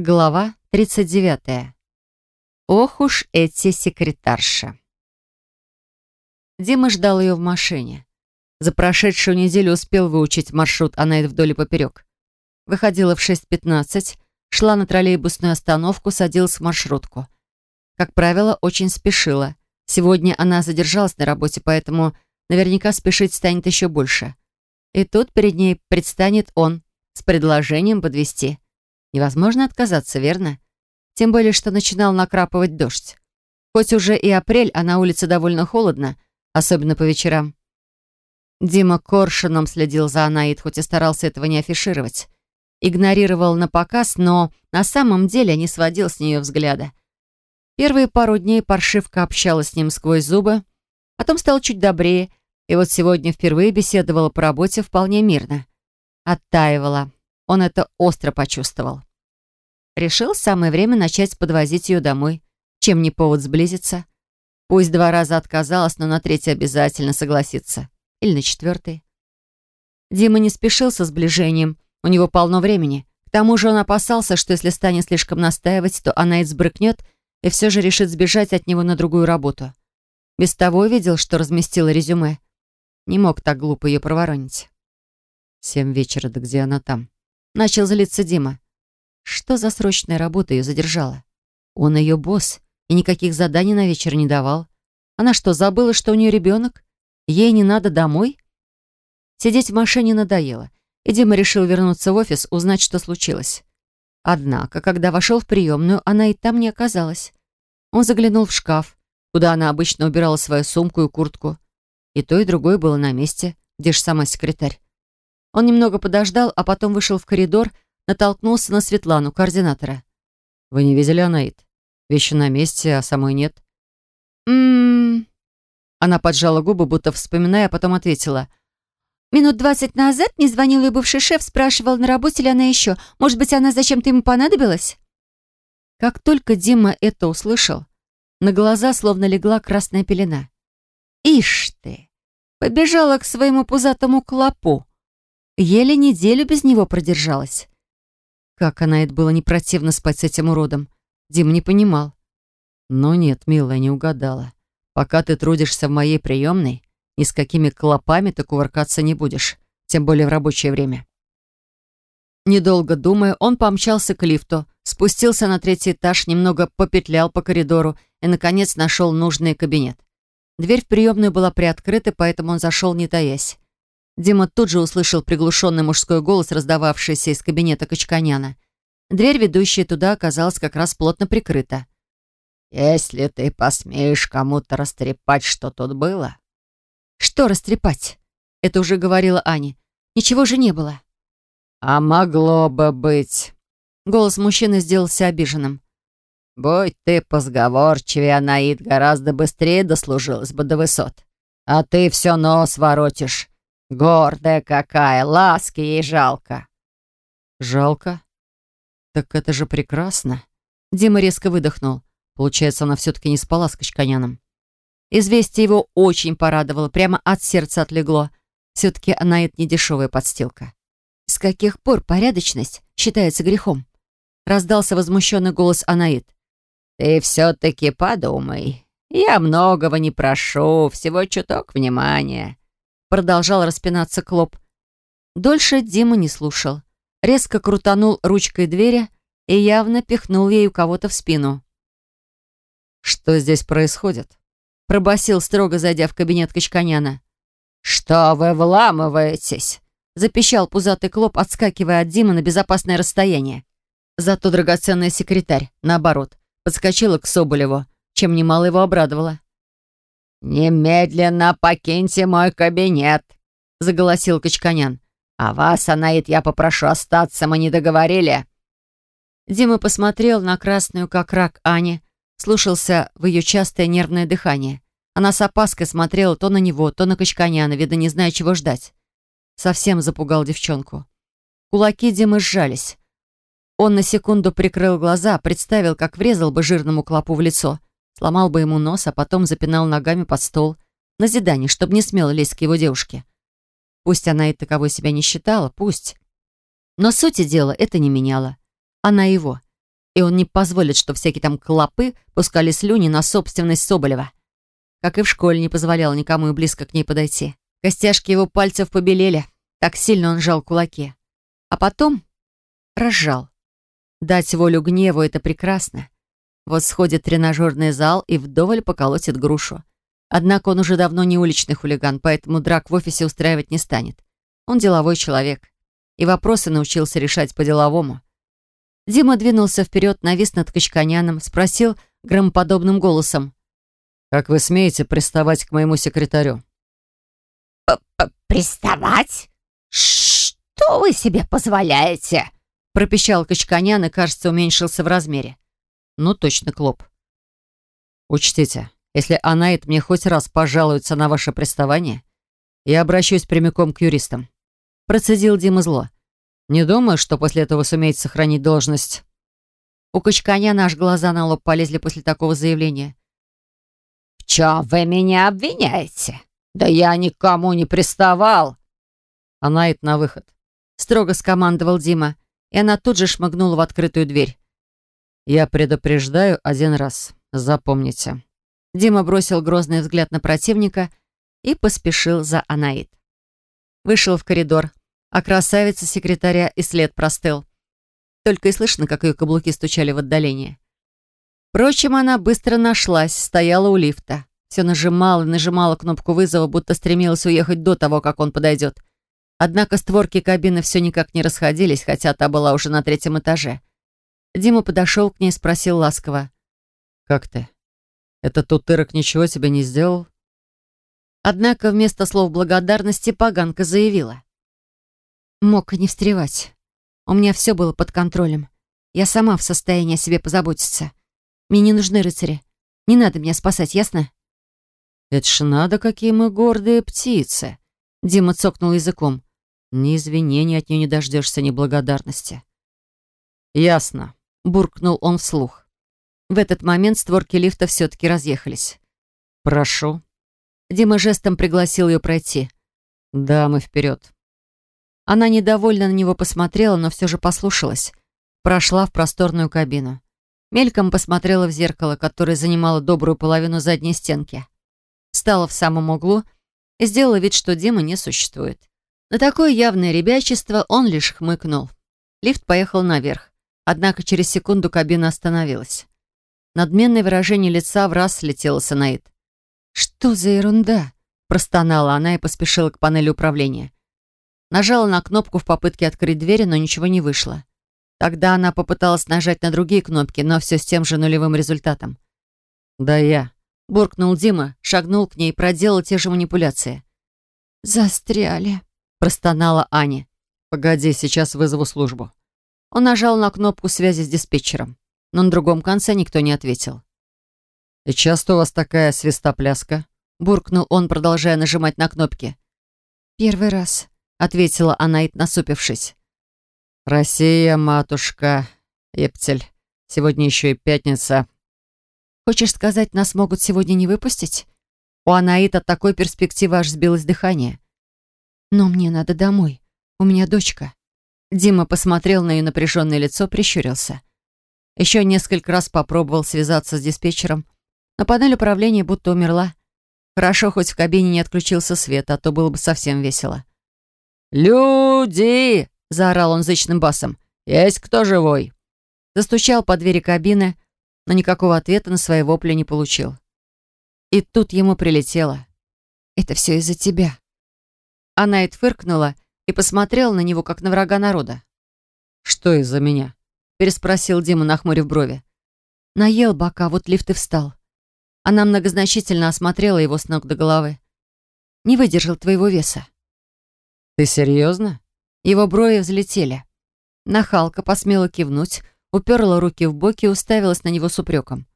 Глава 39. Ох уж эти секретарши. Дима ждал ее в машине. За прошедшую неделю успел выучить маршрут Анаид вдоль и поперек. Выходила в 6.15, шла на троллейбусную остановку, садилась в маршрутку. Как правило, очень спешила. Сегодня она задержалась на работе, поэтому наверняка спешить станет еще больше. И тут перед ней предстанет он с предложением подвести. Невозможно отказаться, верно? Тем более, что начинал накрапывать дождь. Хоть уже и апрель, а на улице довольно холодно, особенно по вечерам. Дима коршуном следил за Анаид, хоть и старался этого не афишировать. Игнорировал на показ, но на самом деле не сводил с нее взгляда. Первые пару дней паршивка общалась с ним сквозь зубы, потом стал чуть добрее, и вот сегодня впервые беседовала по работе вполне мирно. Оттаивала. Он это остро почувствовал. Решил самое время начать подвозить ее домой. Чем не повод сблизиться? Пусть два раза отказалась, но на третий обязательно согласится. Или на четвертый. Дима не спешил со сближением. У него полно времени. К тому же он опасался, что если станет слишком настаивать, то она и сбрыкнет и все же решит сбежать от него на другую работу. Без того видел, что разместила резюме. Не мог так глупо ее проворонить. Семь вечера, да где она там? Начал злиться Дима. Что за срочная работа ее задержала? Он ее босс и никаких заданий на вечер не давал. Она что, забыла, что у нее ребенок? Ей не надо домой? Сидеть в машине надоело, и Дима решил вернуться в офис, узнать, что случилось. Однако, когда вошел в приемную, она и там не оказалась. Он заглянул в шкаф, куда она обычно убирала свою сумку и куртку. И то, и другое было на месте, где же сама секретарь. Он немного подождал, а потом вышел в коридор, натолкнулся на Светлану, координатора. «Вы не видели Анаит? Вещи на месте, а самой нет». «М-м-м...» Она поджала губы, будто вспоминая, а потом ответила. «Минут двадцать назад мне звонил ее бывший шеф, спрашивал, на работе ли она еще. Может быть, она зачем-то ему понадобилась?» Как только Дима это услышал, на глаза словно легла красная пелена. «Ишь ты!» Побежала к своему пузатому клопу. Еле неделю без него продержалась. Как она это было не противно спать с этим уродом. Дим не понимал. Но нет, милая, не угадала. Пока ты трудишься в моей приемной, ни с какими клопами ты кувыркаться не будешь, тем более в рабочее время. Недолго думая, он помчался к лифту, спустился на третий этаж, немного попетлял по коридору и, наконец, нашел нужный кабинет. Дверь в приемную была приоткрыта, поэтому он зашел, не таясь. Дима тут же услышал приглушенный мужской голос, раздававшийся из кабинета Качканяна. Дверь, ведущая туда, оказалась как раз плотно прикрыта. «Если ты посмеешь кому-то растрепать, что тут было...» «Что растрепать?» Это уже говорила Аня. «Ничего же не было». «А могло бы быть...» Голос мужчины сделался обиженным. «Будь ты позговорчивее, Анаид гораздо быстрее дослужилась бы до высот. А ты все нос воротишь. Гордая какая, ласки ей жалко. Жалко? Так это же прекрасно. Дима резко выдохнул. Получается, она все-таки не спала с Качканяном. Известие его очень порадовало, прямо от сердца отлегло. Все-таки она это не дешевая подстилка. С каких пор порядочность считается грехом? Раздался возмущенный голос Анаит. «Ты все-таки подумай. Я многого не прошу, всего чуток внимания. Продолжал распинаться Клоп. Дольше Дима не слушал. Резко крутанул ручкой двери и явно пихнул у кого-то в спину. «Что здесь происходит?» Пробасил, строго зайдя в кабинет Качканяна. «Что вы вламываетесь?» Запищал пузатый Клоп, отскакивая от Димы на безопасное расстояние. Зато драгоценная секретарь, наоборот, подскочила к Соболеву, чем немало его обрадовало. «Немедленно покиньте мой кабинет», — заголосил Качканян. «А вас, Анаит, я попрошу остаться, мы не договорили». Дима посмотрел на красную, как рак, Ани, слушался в ее частое нервное дыхание. Она с опаской смотрела то на него, то на Качканяна, видно, не зная, чего ждать. Совсем запугал девчонку. Кулаки Димы сжались. Он на секунду прикрыл глаза, представил, как врезал бы жирному клопу в лицо — сломал бы ему нос, а потом запинал ногами под стол. Назидание, чтобы не смело лезть к его девушке. Пусть она и таковой себя не считала, пусть. Но сути дела это не меняло. Она его. и он не позволит, что всякие там клопы пускали слюни на собственность Соболева. Как и в школе не позволял никому и близко к ней подойти. Костяшки его пальцев побелели, так сильно он сжал кулаки. А потом разжал. Дать волю гневу — это прекрасно. Вот сходит тренажерный зал и вдоволь поколотит грушу. Однако он уже давно не уличный хулиган, поэтому драк в офисе устраивать не станет. Он деловой человек. И вопросы научился решать по-деловому. Дима двинулся вперед, навис над Качканяном, спросил громоподобным голосом. «Как вы смеете приставать к моему секретарю?» П -п «Приставать? Что вы себе позволяете?» пропищал Качканян и, кажется, уменьшился в размере. Ну, точно клоп. «Учтите, если Анаит мне хоть раз пожалуется на ваше приставание, я обращусь прямиком к юристам». Процедил Дима зло. «Не думаю, что после этого сумеете сохранить должность». У Качканя наш глаза на лоб полезли после такого заявления. «В чем вы меня обвиняете? Да я никому не приставал!» «Анаит на выход», — строго скомандовал Дима, и она тут же шмыгнула в открытую дверь. «Я предупреждаю один раз. Запомните». Дима бросил грозный взгляд на противника и поспешил за Анаит. Вышел в коридор, а красавица секретаря и след простыл. Только и слышно, как ее каблуки стучали в отдалении. Впрочем, она быстро нашлась, стояла у лифта. Все нажимала и нажимала кнопку вызова, будто стремилась уехать до того, как он подойдет. Однако створки кабины все никак не расходились, хотя та была уже на третьем этаже. Дима подошел к ней и спросил ласково. «Как ты?» Этот утырок ничего тебе не сделал?» Однако вместо слов благодарности поганка заявила. «Мог не встревать. У меня все было под контролем. Я сама в состоянии о себе позаботиться. Мне не нужны рыцари. Не надо меня спасать, ясно?» «Это ж надо, какие мы гордые птицы!» Дима цокнул языком. «Ни извинений от нее не дождешься, ни благодарности». «Ясно», — буркнул он вслух. В этот момент створки лифта все-таки разъехались. «Прошу». Дима жестом пригласил ее пройти. «Дамы, вперед». Она недовольно на него посмотрела, но все же послушалась. Прошла в просторную кабину. Мельком посмотрела в зеркало, которое занимало добрую половину задней стенки. Встала в самом углу и сделала вид, что Дима не существует. На такое явное ребячество он лишь хмыкнул. Лифт поехал наверх, однако через секунду кабина остановилась. Надменное выражение лица в раз слетело с Анаид. «Что за ерунда?» – простонала она и поспешила к панели управления. Нажала на кнопку в попытке открыть двери, но ничего не вышло. Тогда она попыталась нажать на другие кнопки, но все с тем же нулевым результатом. «Да я», – буркнул Дима, шагнул к ней и проделал те же манипуляции. «Застряли», – простонала Аня. «Погоди, сейчас вызову службу». Он нажал на кнопку связи с диспетчером но на другом конце никто не ответил. «И часто у вас такая свистопляска?» — буркнул он, продолжая нажимать на кнопки. «Первый раз», — ответила Анаит, насупившись. «Россия, матушка, Ептель, сегодня еще и пятница». «Хочешь сказать, нас могут сегодня не выпустить?» У Анаит от такой перспективы аж сбилось дыхание. «Но мне надо домой. У меня дочка». Дима посмотрел на ее напряженное лицо, прищурился. Еще несколько раз попробовал связаться с диспетчером, но панель управления будто умерла. Хорошо, хоть в кабине не отключился свет, а то было бы совсем весело. «Люди!» — заорал он зычным басом. «Есть кто живой?» Застучал по двери кабины, но никакого ответа на свои вопли не получил. И тут ему прилетело. «Это все из-за тебя». Она и фыркнула и посмотрела на него, как на врага народа. «Что из-за меня?» переспросил Дима, нахмурив брови. Наел бока, вот лифт и встал. Она многозначительно осмотрела его с ног до головы. Не выдержал твоего веса. Ты серьезно? Его брови взлетели. Нахалка посмела кивнуть, уперла руки в боки и уставилась на него с упреком.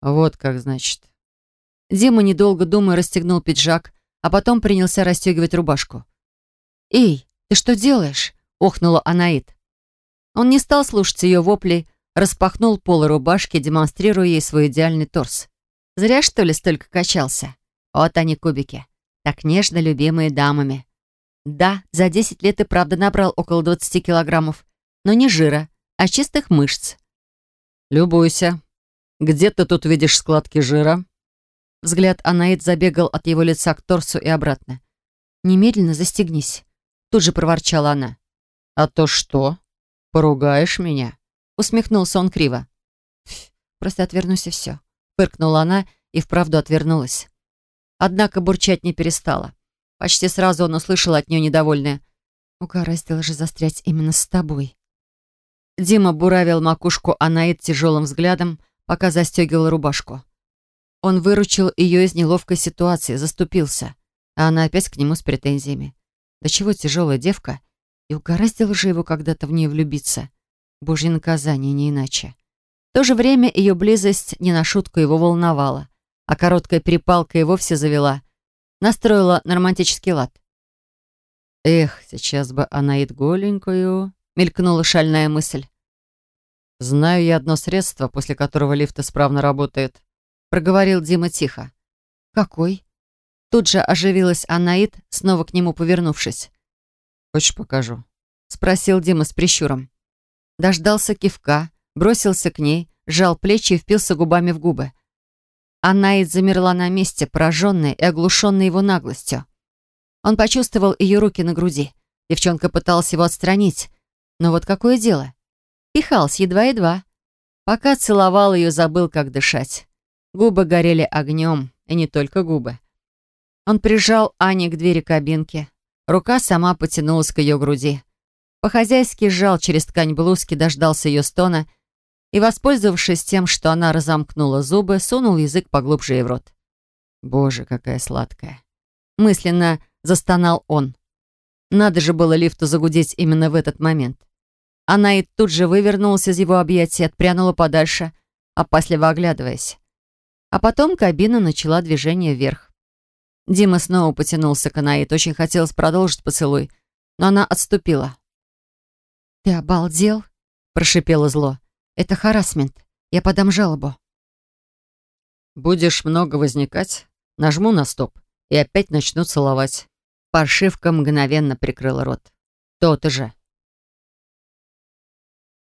Вот как значит. Дима, недолго думая, расстегнул пиджак, а потом принялся расстегивать рубашку. «Эй, ты что делаешь?» — охнула Анаит. Он не стал слушать ее вопли, распахнул полы рубашки, демонстрируя ей свой идеальный торс. Зря, что ли, столько качался. Вот они, кубики. Так нежно любимые дамами. Да, за 10 лет и правда набрал около 20 килограммов, но не жира, а чистых мышц. «Любуйся. Где ты тут видишь складки жира?» Взгляд Анаид забегал от его лица к торсу и обратно. «Немедленно застегнись», — тут же проворчала она. «А то что? Поругаешь меня?» Усмехнулся он криво. «Просто отвернусь и все», — фыркнула она и вправду отвернулась. Однако бурчать не перестала. Почти сразу он услышал от нее недовольное. «Угораздило же застрять именно с тобой». Дима буравил макушку Анаид тяжелым взглядом, пока застегивал рубашку. Он выручил ее из неловкой ситуации, заступился, а она опять к нему с претензиями. Да чего тяжелая девка, и угораздило же его когда-то в нее влюбиться. Божье наказание, не иначе. В то же время ее близость не на шутку его волновала, а короткая перепалка и вовсе завела. Настроила на романтический лад. «Эх, сейчас бы Анаид голенькую», — мелькнула шальная мысль. «Знаю я одно средство, после которого лифт исправно работает», — проговорил Дима тихо. «Какой?» Тут же оживилась Анаид, снова к нему повернувшись. «Хочешь, покажу?» — спросил Дима с прищуром. Дождался кивка, бросился к ней, сжал плечи и впился губами в губы. Анаид замерла на месте, пораженная и оглушенная его наглостью. Он почувствовал ее руки на груди. Девчонка пыталась его отстранить. Но вот какое дело? Пихался едва-едва. Пока целовал ее, забыл, как дышать. Губы горели огнем, и не только губы. Он прижал Ани к двери кабинки. Рука сама потянулась к ее груди. По-хозяйски сжал через ткань блузки, дождался ее стона и, воспользовавшись тем, что она разомкнула зубы, сунул язык поглубже ей в рот. «Боже, какая сладкая!» Мысленно застонал он. Надо же было лифту загудеть именно в этот момент. Она и тут же вывернулась из его объятий, отпрянула подальше, опасливо оглядываясь. А потом кабина начала движение вверх. Дима снова потянулся к Анаит, очень хотелось продолжить поцелуй, но она отступила. «Ты обалдел?» — прошипело зло. «Это харасмент. Я подам жалобу». «Будешь много возникать, нажму на стоп и опять начну целовать». Паршивка мгновенно прикрыла рот. «То-то же.